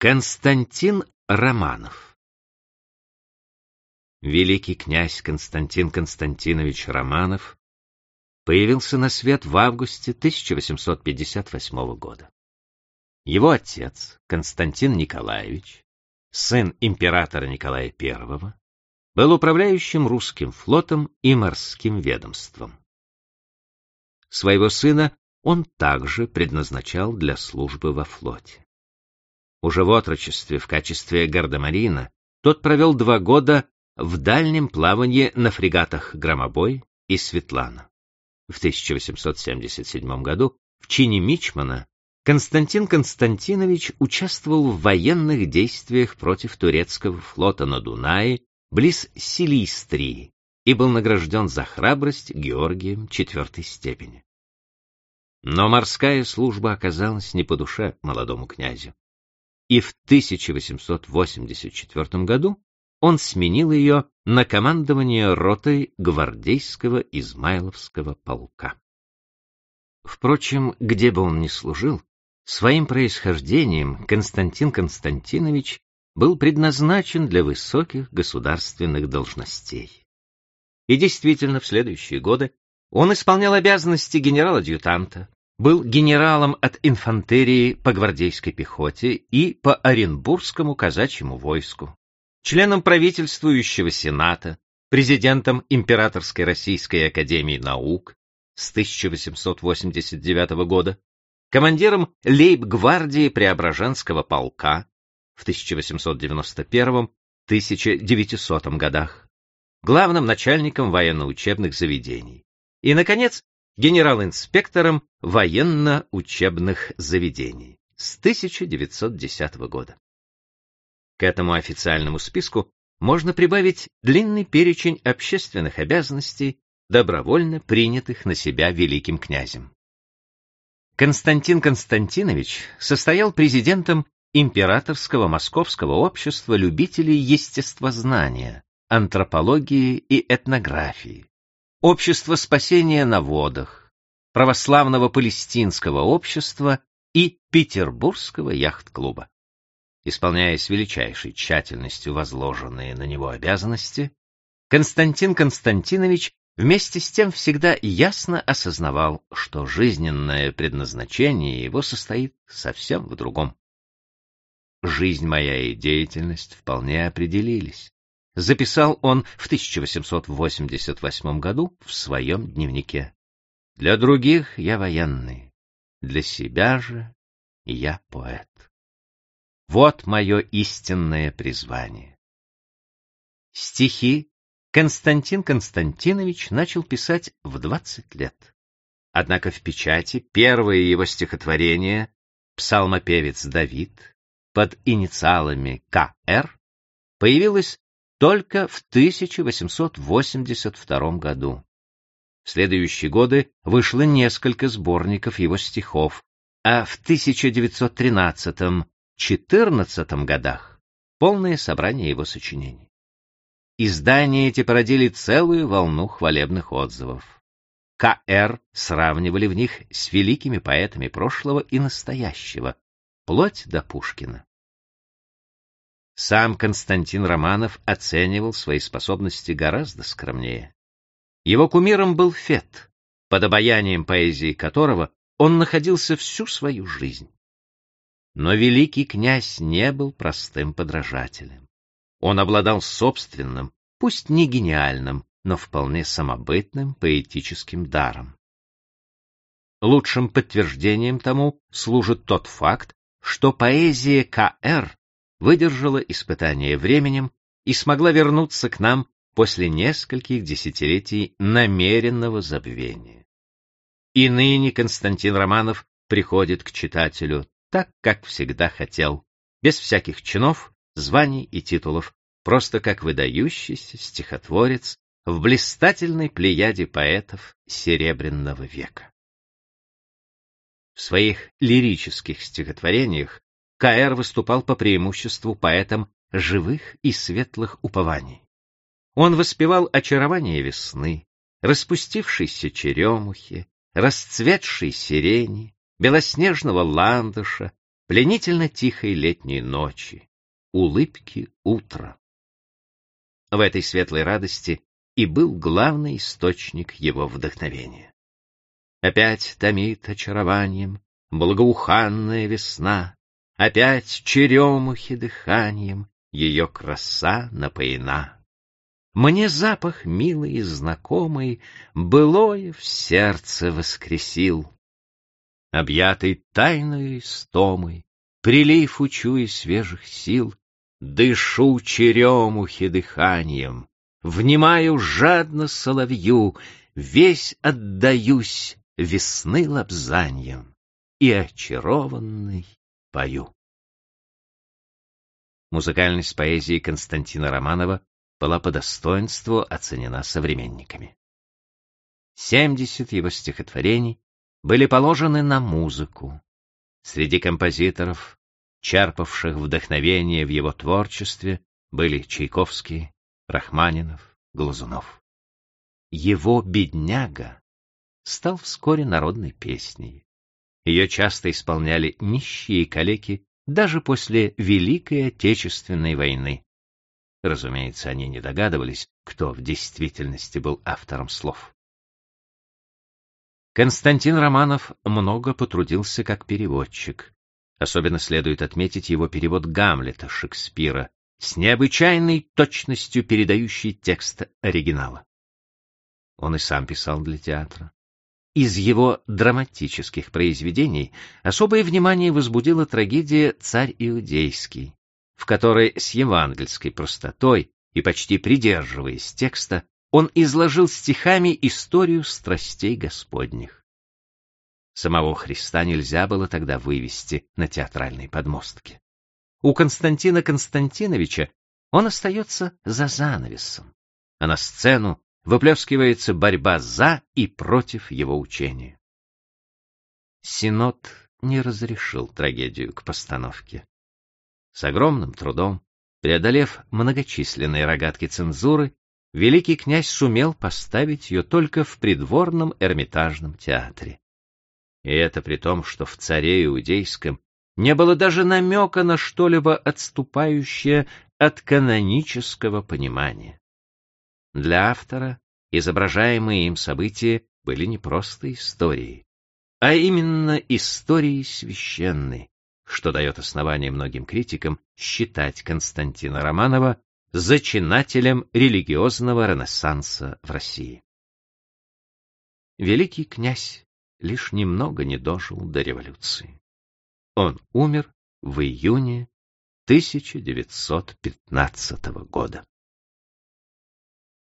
Константин Романов Великий князь Константин Константинович Романов появился на свет в августе 1858 года. Его отец, Константин Николаевич, сын императора Николая I, был управляющим русским флотом и морским ведомством. Своего сына он также предназначал для службы во флоте. Уже в отрочестве в качестве гардемарина тот провел два года в дальнем плавании на фрегатах «Громобой» и «Светлана». В 1877 году в чине Мичмана Константин Константинович участвовал в военных действиях против турецкого флота на Дунае близ Силистрии и был награжден за храбрость Георгием четвертой степени. Но морская служба оказалась не по душе молодому князю и в 1884 году он сменил ее на командование ротой гвардейского Измайловского полка. Впрочем, где бы он ни служил, своим происхождением Константин Константинович был предназначен для высоких государственных должностей. И действительно, в следующие годы он исполнял обязанности генерал-адъютанта, был генералом от инфантерии по гвардейской пехоте и по Оренбургскому казачьему войску, членом правительствующего сената, президентом Императорской Российской Академии Наук с 1889 года, командиром лейб-гвардии Преображенского полка в 1891-1900 годах, главным начальником военно-учебных заведений. И, наконец, генерал-инспектором военно-учебных заведений с 1910 года. К этому официальному списку можно прибавить длинный перечень общественных обязанностей, добровольно принятых на себя великим князем. Константин Константинович состоял президентом Императорского Московского общества любителей естествознания, антропологии и этнографии, Общество спасения на водах, Православного палестинского общества и Петербургского яхт-клуба. Исполняя с величайшей тщательностью возложенные на него обязанности, Константин Константинович вместе с тем всегда ясно осознавал, что жизненное предназначение его состоит совсем в другом. Жизнь моя и деятельность вполне определились записал он в 1888 году в своем дневнике. Для других я военный, для себя же я поэт. Вот мое истинное призвание. Стихи Константин Константинович начал писать в 20 лет. Однако в печати первое его стихотворение «Псалмопевец Давид» под инициалами К.Р. появилось только в 1882 году. В следующие годы вышло несколько сборников его стихов, а в 1913-14 годах полное собрание его сочинений. Издания эти породили целую волну хвалебных отзывов. К.Р. сравнивали в них с великими поэтами прошлого и настоящего, вплоть до Пушкина. Сам Константин Романов оценивал свои способности гораздо скромнее. Его кумиром был Фет, под обаянием поэзии которого он находился всю свою жизнь. Но великий князь не был простым подражателем. Он обладал собственным, пусть не гениальным, но вполне самобытным поэтическим даром. Лучшим подтверждением тому служит тот факт, что поэзия К.Р выдержала испытание временем и смогла вернуться к нам после нескольких десятилетий намеренного забвения. И ныне Константин Романов приходит к читателю так, как всегда хотел, без всяких чинов, званий и титулов, просто как выдающийся стихотворец в блистательной плеяде поэтов Серебряного века. В своих лирических стихотворениях К.Р. выступал по преимуществу поэтом живых и светлых упований. Он воспевал очарование весны, распустившейся черемухи, расцветшей сирени, белоснежного ландыша, пленительно тихой летней ночи, улыбки утра. В этой светлой радости и был главный источник его вдохновения. Опять томит очарованием благоуханная весна, опять черемухи дыханием ее краса напоена. Мне запах милый и знакомый былое в сердце воскресил. Объятый тайной истомой, прилив учуя свежих сил, дышу черемухи дыханием, внимаю жадно соловью, весь отдаюсь весны лобзаньем и очарованный пою. Музыкальность поэзии Константина Романова была по достоинству оценена современниками. Семьдесят его стихотворений были положены на музыку. Среди композиторов, черпавших вдохновение в его творчестве, были Чайковский, Рахманинов, Глазунов. Его «Бедняга» стал вскоре народной песней. Ее часто исполняли нищие калеки даже после Великой Отечественной войны. Разумеется, они не догадывались, кто в действительности был автором слов. Константин Романов много потрудился как переводчик. Особенно следует отметить его перевод Гамлета Шекспира с необычайной точностью передающий текст оригинала. Он и сам писал для театра. Из его драматических произведений особое внимание возбудила трагедия «Царь Иудейский», в которой с евангельской простотой и почти придерживаясь текста он изложил стихами историю страстей Господних. Самого Христа нельзя было тогда вывести на театральной подмостке. У Константина Константиновича он остается за занавесом, а на сцену выплескивается борьба за и против его учения. Синод не разрешил трагедию к постановке. С огромным трудом, преодолев многочисленные рогатки цензуры, великий князь сумел поставить ее только в придворном Эрмитажном театре. И это при том, что в царе Иудейском не было даже намека на что-либо отступающее от канонического понимания. Для автора изображаемые им события были не просто историей, а именно историей священной, что дает основание многим критикам считать Константина Романова зачинателем религиозного ренессанса в России. Великий князь лишь немного не дожил до революции. Он умер в июне 1915 года.